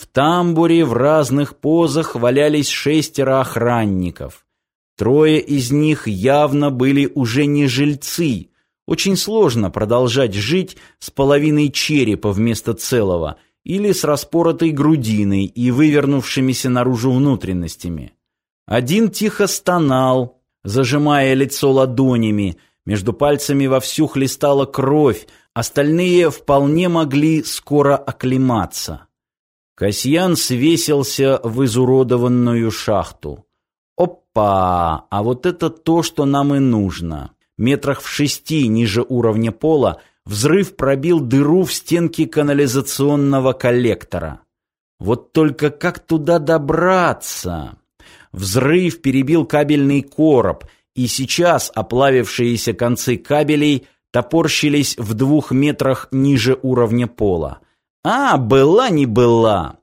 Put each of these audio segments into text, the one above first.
В тамбуре в разных позах валялись шестеро охранников. Трое из них явно были уже не жильцы. Очень сложно продолжать жить с половиной черепа вместо целого или с распоротой грудиной и вывернувшимися наружу внутренностями. Один тихо стонал, зажимая лицо ладонями, между пальцами вовсю хлестала кровь, остальные вполне могли скоро оклематься. Касьян свесился в изуродованную шахту. Опа! А вот это то, что нам и нужно. Метрах в шести ниже уровня пола взрыв пробил дыру в стенке канализационного коллектора. Вот только как туда добраться? Взрыв перебил кабельный короб, и сейчас оплавившиеся концы кабелей топорщились в двух метрах ниже уровня пола. А, была не была.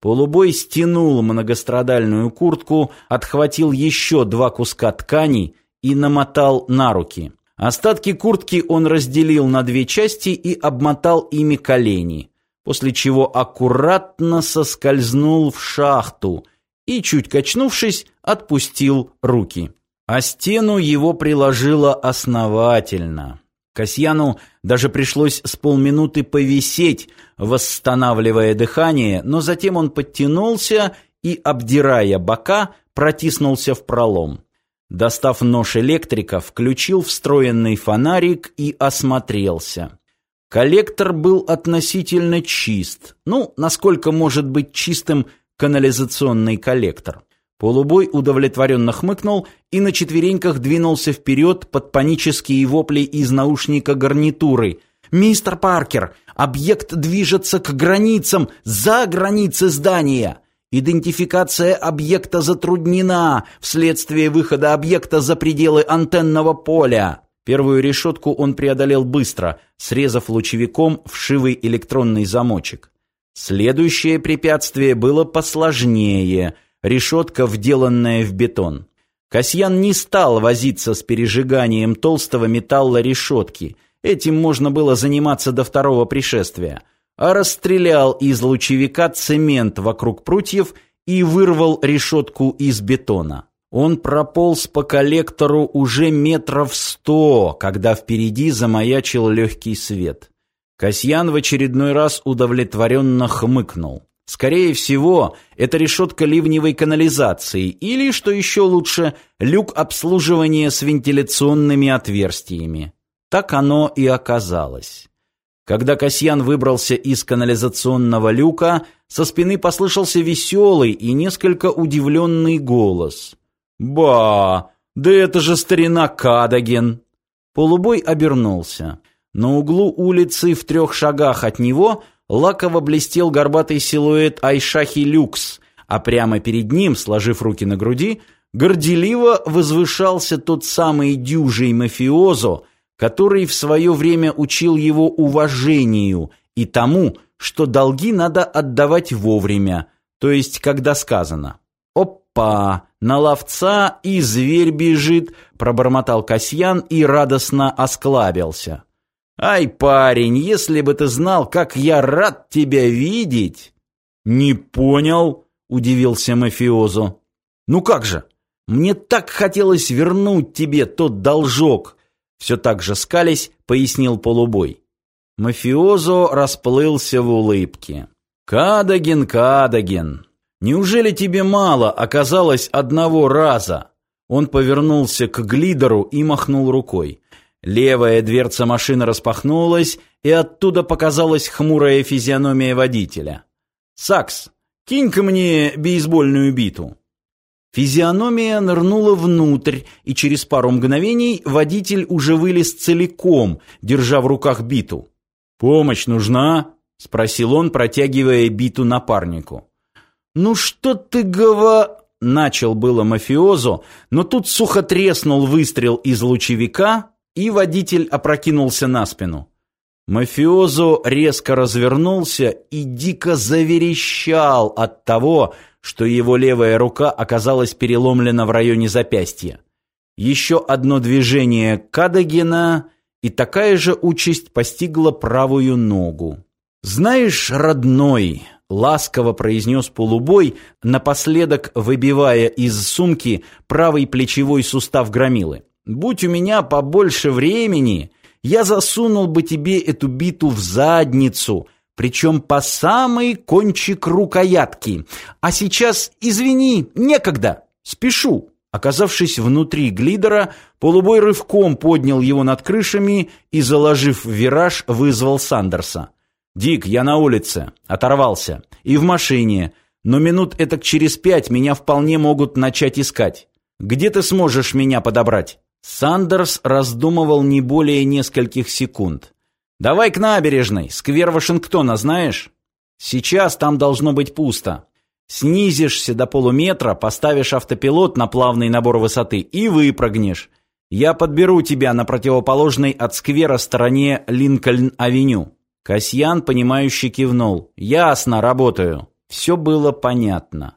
Полубой стянул многострадальную куртку, отхватил еще два куска ткани и намотал на руки. Остатки куртки он разделил на две части и обмотал ими колени, после чего аккуратно соскользнул в шахту и, чуть качнувшись, отпустил руки. А стену его приложило основательно. Касьяну даже пришлось с полминуты повисеть, восстанавливая дыхание, но затем он подтянулся и, обдирая бока, протиснулся в пролом. Достав нож электрика, включил встроенный фонарик и осмотрелся. Коллектор был относительно чист. Ну, насколько может быть чистым канализационный коллектор. Полубой удовлетворенно хмыкнул и на четвереньках двинулся вперед под панические вопли из наушника гарнитуры. «Мистер Паркер, объект движется к границам, за границы здания!» Идентификация объекта затруднена вследствие выхода объекта за пределы антенного поля. Первую решетку он преодолел быстро, срезав лучевиком вшивый электронный замочек. Следующее препятствие было посложнее решетка, вделанная в бетон. Касьян не стал возиться с пережиганием толстого металла решетки. Этим можно было заниматься до второго пришествия. А расстрелял из лучевика цемент вокруг прутьев и вырвал решетку из бетона. Он прополз по коллектору уже метров сто, когда впереди замаячил легкий свет. Касьян в очередной раз удовлетворенно хмыкнул. Скорее всего, это решетка ливневой канализации или, что еще лучше, люк обслуживания с вентиляционными отверстиями. Так оно и оказалось. Когда Касьян выбрался из канализационного люка, со спины послышался веселый и несколько удивленный голос. «Ба! Да это же старина Кадаген!» Полубой обернулся. На углу улицы в трех шагах от него – лаково блестел горбатый силуэт Айшахи Люкс, а прямо перед ним, сложив руки на груди, горделиво возвышался тот самый дюжий мафиозо, который в свое время учил его уважению и тому, что долги надо отдавать вовремя, то есть когда сказано. «Опа! На ловца и зверь бежит!» – пробормотал Касьян и радостно осклабился. «Ай, парень, если бы ты знал, как я рад тебя видеть!» «Не понял», — удивился мафиозу. «Ну как же? Мне так хотелось вернуть тебе тот должок!» Все так же скались, пояснил полубой. Мафиозо расплылся в улыбке. «Кадаген, Кадаген, неужели тебе мало оказалось одного раза?» Он повернулся к глидеру и махнул рукой. Левая дверца машины распахнулась, и оттуда показалась хмурая физиономия водителя. «Сакс, кинь-ка мне бейсбольную биту». Физиономия нырнула внутрь, и через пару мгновений водитель уже вылез целиком, держа в руках биту. «Помощь нужна?» — спросил он, протягивая биту напарнику. «Ну что ты гова...» — начал было мафиозо, но тут сухо треснул выстрел из лучевика, и водитель опрокинулся на спину. Мафиозо резко развернулся и дико заверещал от того, что его левая рука оказалась переломлена в районе запястья. Еще одно движение Кадагина, и такая же участь постигла правую ногу. «Знаешь, родной», ласково произнес полубой, напоследок выбивая из сумки правый плечевой сустав громилы. «Будь у меня побольше времени, я засунул бы тебе эту биту в задницу, причем по самый кончик рукоятки. А сейчас, извини, некогда, спешу». Оказавшись внутри глидера, полубой рывком поднял его над крышами и, заложив вираж, вызвал Сандерса. «Дик, я на улице. Оторвался. И в машине. Но минут этак через пять меня вполне могут начать искать. Где ты сможешь меня подобрать?» Сандерс раздумывал не более нескольких секунд. «Давай к набережной. Сквер Вашингтона знаешь? Сейчас там должно быть пусто. Снизишься до полуметра, поставишь автопилот на плавный набор высоты и выпрыгнешь. Я подберу тебя на противоположной от сквера стороне Линкольн-авеню. Касьян, понимающе кивнул. «Ясно, работаю». Все было понятно.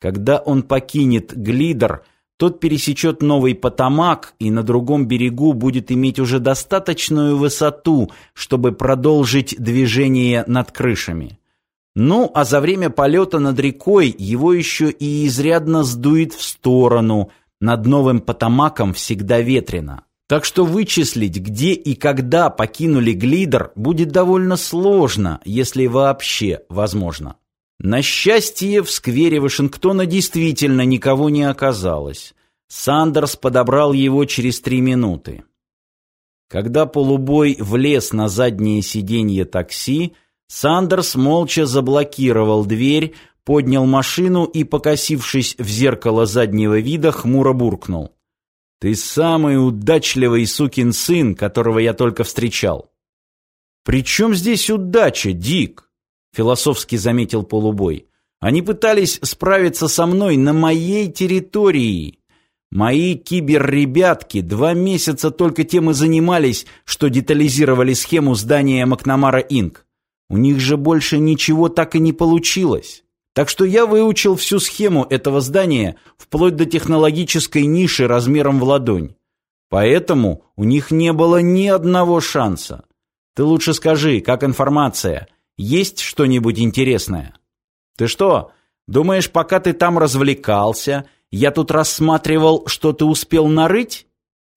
Когда он покинет Глидер, тот пересечет новый Потамак и на другом берегу будет иметь уже достаточную высоту, чтобы продолжить движение над крышами. Ну, а за время полета над рекой его еще и изрядно сдует в сторону. Над новым Потамаком всегда ветрено. Так что вычислить, где и когда покинули Глидер, будет довольно сложно, если вообще возможно. На счастье, в сквере Вашингтона действительно никого не оказалось. Сандерс подобрал его через три минуты. Когда полубой влез на заднее сиденье такси, Сандерс молча заблокировал дверь, поднял машину и, покосившись в зеркало заднего вида, хмуро буркнул. Ты самый удачливый сукин сын, которого я только встречал. При чем здесь удача, Дик? Философски заметил полубой. Они пытались справиться со мной на моей территории. Мои кибер-ребятки два месяца только тем и занимались, что детализировали схему здания Макнамара Инк. У них же больше ничего так и не получилось. Так что я выучил всю схему этого здания вплоть до технологической ниши размером в ладонь. Поэтому у них не было ни одного шанса. Ты лучше скажи, как информация, есть что-нибудь интересное? Ты что, думаешь, пока ты там развлекался, я тут рассматривал, что ты успел нарыть?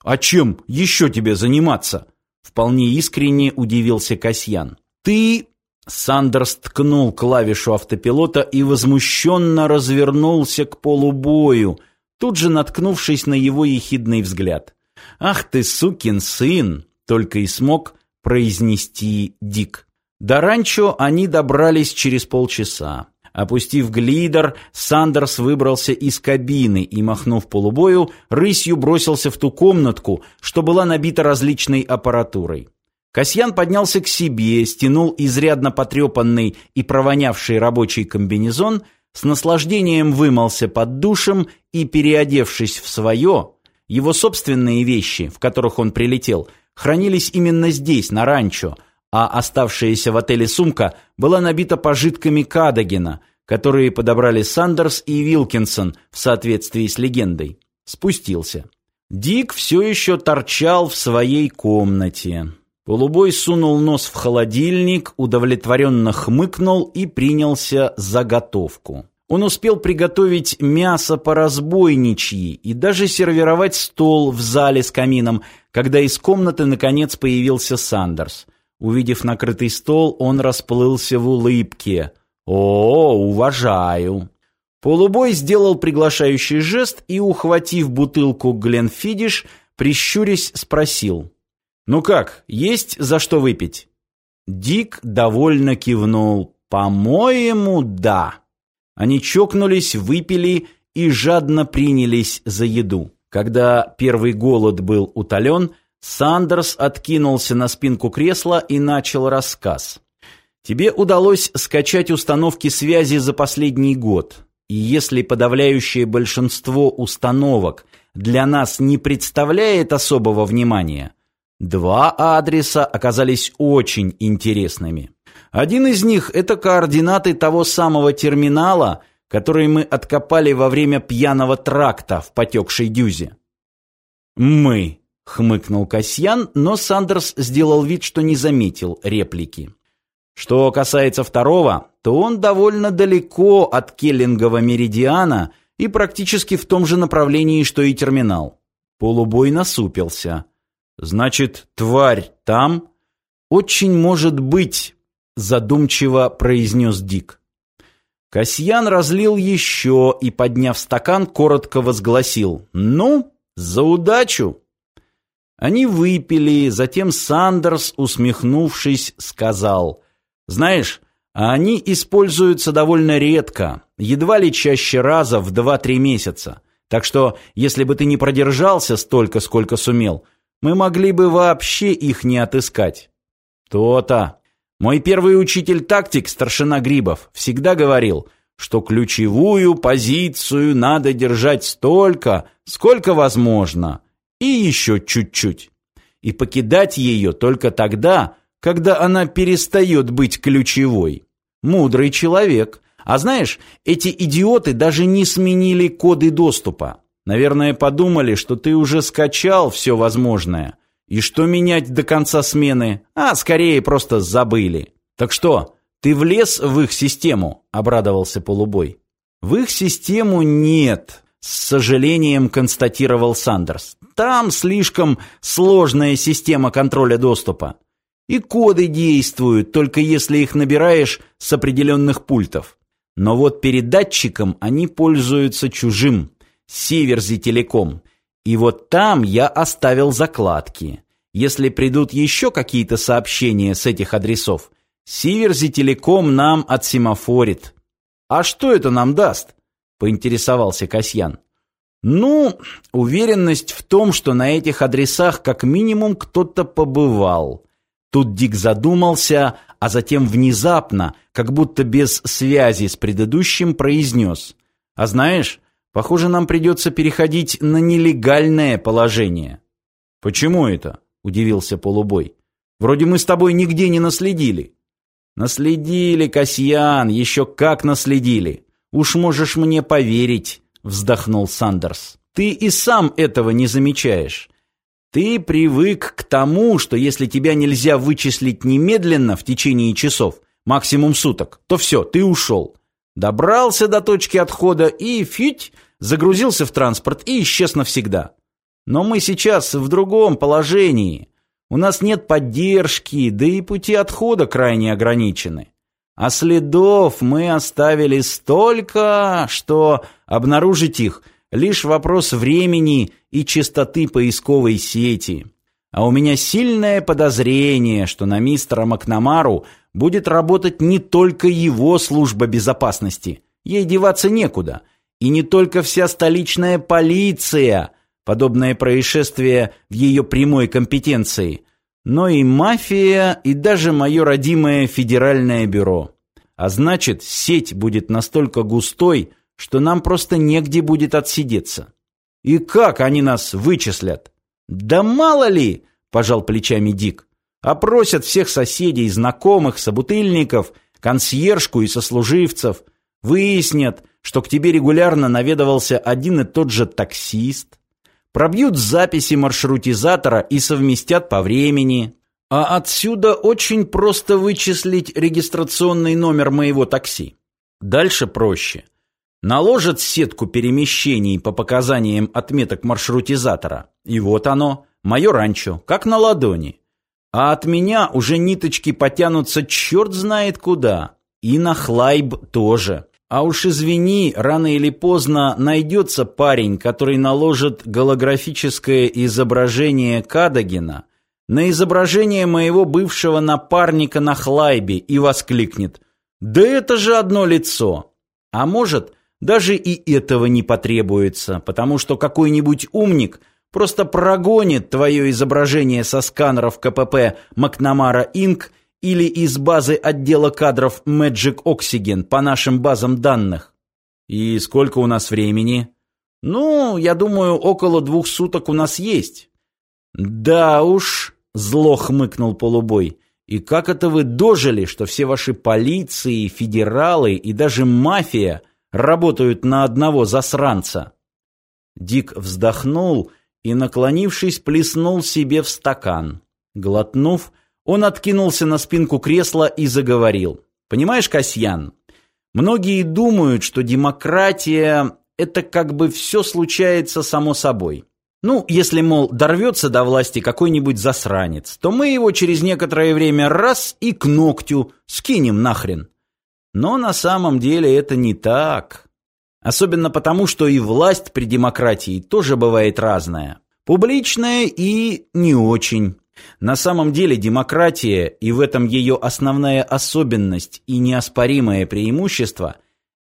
А чем еще тебе заниматься? Вполне искренне удивился Касьян. Ты Сандерс ткнул клавишу автопилота и возмущенно развернулся к полубою, тут же наткнувшись на его ехидный взгляд. «Ах ты, сукин сын!» — только и смог произнести Дик. До ранчо они добрались через полчаса. Опустив глидер, Сандерс выбрался из кабины и, махнув полубою, рысью бросился в ту комнатку, что была набита различной аппаратурой. Касьян поднялся к себе, стянул изрядно потрепанный и провонявший рабочий комбинезон, с наслаждением вымылся под душем и, переодевшись в свое, его собственные вещи, в которых он прилетел, хранились именно здесь, на ранчо, а оставшаяся в отеле сумка была набита пожитками Кадагина, которые подобрали Сандерс и Вилкинсон в соответствии с легендой. Спустился. Дик все еще торчал в своей комнате. Полубой сунул нос в холодильник, удовлетворенно хмыкнул и принялся за готовку. Он успел приготовить мясо по разбойничьи и даже сервировать стол в зале с камином, когда из комнаты наконец появился Сандерс. Увидев накрытый стол, он расплылся в улыбке. «О, уважаю!» Полубой сделал приглашающий жест и, ухватив бутылку Гленфидиш, прищурясь, спросил. «Ну как, есть за что выпить?» Дик довольно кивнул. «По-моему, да». Они чокнулись, выпили и жадно принялись за еду. Когда первый голод был утолен, Сандерс откинулся на спинку кресла и начал рассказ. «Тебе удалось скачать установки связи за последний год, и если подавляющее большинство установок для нас не представляет особого внимания, Два адреса оказались очень интересными. Один из них – это координаты того самого терминала, который мы откопали во время пьяного тракта в потекшей дюзе. «Мы», — хмыкнул Касьян, но Сандерс сделал вид, что не заметил реплики. Что касается второго, то он довольно далеко от Келлингова меридиана и практически в том же направлении, что и терминал. Полубой насупился. «Значит, тварь там?» «Очень может быть», — задумчиво произнес Дик. Касьян разлил еще и, подняв стакан, коротко возгласил «Ну, за удачу!» Они выпили, затем Сандерс, усмехнувшись, сказал «Знаешь, они используются довольно редко, едва ли чаще раза в 2-3 месяца. Так что, если бы ты не продержался столько, сколько сумел, мы могли бы вообще их не отыскать». «То-то. Мой первый учитель-тактик, старшина Грибов, всегда говорил, что ключевую позицию надо держать столько, сколько возможно, и еще чуть-чуть. И покидать ее только тогда, когда она перестает быть ключевой. Мудрый человек. А знаешь, эти идиоты даже не сменили коды доступа. Наверное, подумали, что ты уже скачал все возможное – и что менять до конца смены? А, скорее, просто забыли. Так что, ты влез в их систему? Обрадовался полубой. В их систему нет, с сожалением констатировал Сандерс. Там слишком сложная система контроля доступа. И коды действуют, только если их набираешь с определенных пультов. Но вот передатчиком они пользуются чужим, Сиверзи Телеком. И вот там я оставил закладки. Если придут еще какие-то сообщения с этих адресов, Сиверзи Телеком нам отсемафорит. А что это нам даст? Поинтересовался Касьян. Ну, уверенность в том, что на этих адресах как минимум кто-то побывал. Тут Дик задумался, а затем внезапно, как будто без связи с предыдущим, произнес. А знаешь, Похоже, нам придется переходить на нелегальное положение. Почему это? Удивился полубой. Вроде мы с тобой нигде не наследили. Наследили, Касьян, еще как наследили. Уж можешь мне поверить, вздохнул Сандерс. Ты и сам этого не замечаешь. Ты привык к тому, что если тебя нельзя вычислить немедленно в течение часов, максимум суток, то все, ты ушел. Добрался до точки отхода и фить загрузился в транспорт и исчез навсегда. Но мы сейчас в другом положении. У нас нет поддержки, да и пути отхода крайне ограничены. А следов мы оставили столько, что обнаружить их – лишь вопрос времени и частоты поисковой сети. А у меня сильное подозрение, что на мистера Макнамару будет работать не только его служба безопасности. Ей деваться некуда – и не только вся столичная полиция, подобное происшествие в ее прямой компетенции, но и мафия, и даже мое родимое федеральное бюро. А значит, сеть будет настолько густой, что нам просто негде будет отсидеться. И как они нас вычислят? Да мало ли, пожал плечами Дик. Опросят всех соседей, знакомых, собутыльников, консьержку и сослуживцев, выяснят, что к тебе регулярно наведывался один и тот же таксист, пробьют записи маршрутизатора и совместят по времени. А отсюда очень просто вычислить регистрационный номер моего такси. Дальше проще. Наложат сетку перемещений по показаниям отметок маршрутизатора. И вот оно, мое ранчо, как на ладони. А от меня уже ниточки потянутся черт знает куда. И на Хлайб тоже. А уж извини, рано или поздно найдется парень, который наложит голографическое изображение Кадагина на изображение моего бывшего напарника на Хлайбе и воскликнет «Да это же одно лицо!» А может, даже и этого не потребуется, потому что какой-нибудь умник просто прогонит твое изображение со сканеров КПП Макнамара Инк или из базы отдела кадров Magic Oxygen по нашим базам данных. И сколько у нас времени? Ну, я думаю, около двух суток у нас есть. Да уж, зло хмыкнул полубой. И как это вы дожили, что все ваши полиции, федералы и даже мафия работают на одного засранца? Дик вздохнул и, наклонившись, плеснул себе в стакан. Глотнув, он откинулся на спинку кресла и заговорил. «Понимаешь, Касьян, Многие думают, что демократия – это как бы все случается само собой. Ну, если, мол, дорвется до власти какой-нибудь засранец, то мы его через некоторое время раз и к ногтю скинем нахрен. Но на самом деле это не так. Особенно потому, что и власть при демократии тоже бывает разная. Публичная и не очень. На самом деле демократия, и в этом ее основная особенность и неоспоримое преимущество,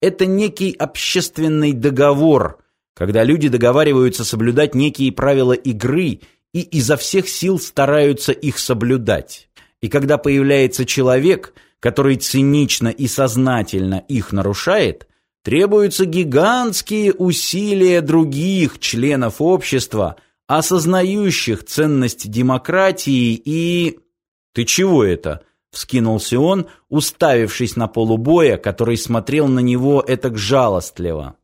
это некий общественный договор, когда люди договариваются соблюдать некие правила игры и изо всех сил стараются их соблюдать. И когда появляется человек, который цинично и сознательно их нарушает, требуются гигантские усилия других членов общества – осознающих ценность демократии и... «Ты чего это?» — вскинулся он, уставившись на полубоя, который смотрел на него этак жалостливо.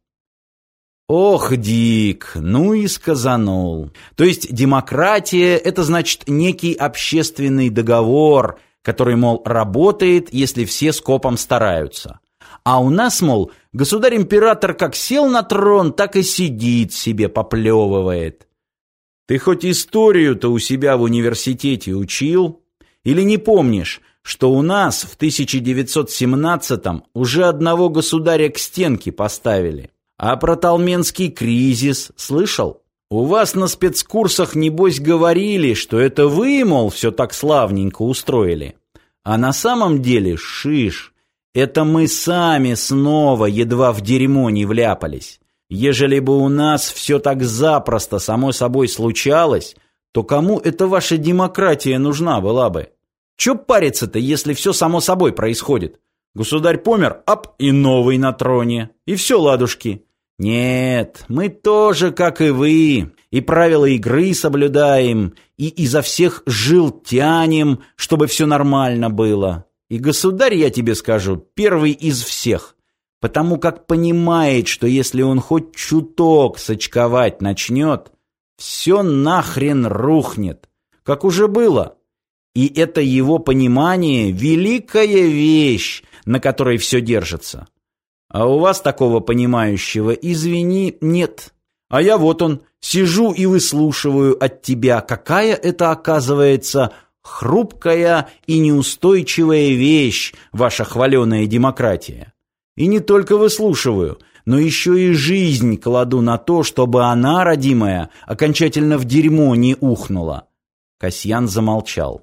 Ох, Дик, ну и сказанул. То есть демократия — это значит некий общественный договор, который, мол, работает, если все скопом стараются. А у нас, мол, государь-император как сел на трон, так и сидит себе, поплевывает. Ты хоть историю-то у себя в университете учил? Или не помнишь, что у нас в 1917-м уже одного государя к стенке поставили? А про Талменский кризис слышал? У вас на спецкурсах, небось, говорили, что это вы, мол, все так славненько устроили. А на самом деле, шиш, это мы сами снова едва в дерьмо не вляпались. Ежели бы у нас все так запросто само собой случалось, то кому эта ваша демократия нужна была бы? Че париться-то, если все само собой происходит? Государь помер, ап, и новый на троне. И все, ладушки. Нет, мы тоже, как и вы, и правила игры соблюдаем, и изо всех жил тянем, чтобы все нормально было. И государь, я тебе скажу, первый из всех потому как понимает, что если он хоть чуток сочковать начнет, все нахрен рухнет, как уже было. И это его понимание – великая вещь, на которой все держится. А у вас такого понимающего, извини, нет. А я вот он, сижу и выслушиваю от тебя, какая это оказывается хрупкая и неустойчивая вещь, ваша хваленая демократия. И не только выслушиваю, но еще и жизнь кладу на то, чтобы она, родимая, окончательно в дерьмо не ухнула. Касьян замолчал.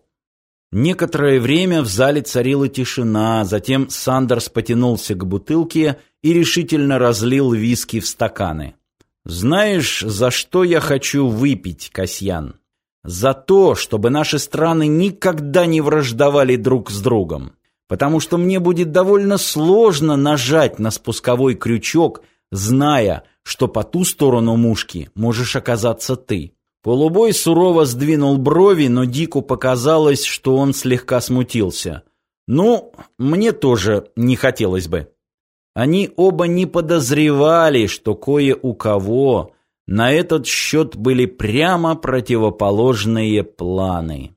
Некоторое время в зале царила тишина, затем Сандерс потянулся к бутылке и решительно разлил виски в стаканы. «Знаешь, за что я хочу выпить, Касьян? За то, чтобы наши страны никогда не враждовали друг с другом потому что мне будет довольно сложно нажать на спусковой крючок, зная, что по ту сторону мушки можешь оказаться ты. Полубой сурово сдвинул брови, но Дику показалось, что он слегка смутился. Ну, мне тоже не хотелось бы. Они оба не подозревали, что кое у кого на этот счет были прямо противоположные планы.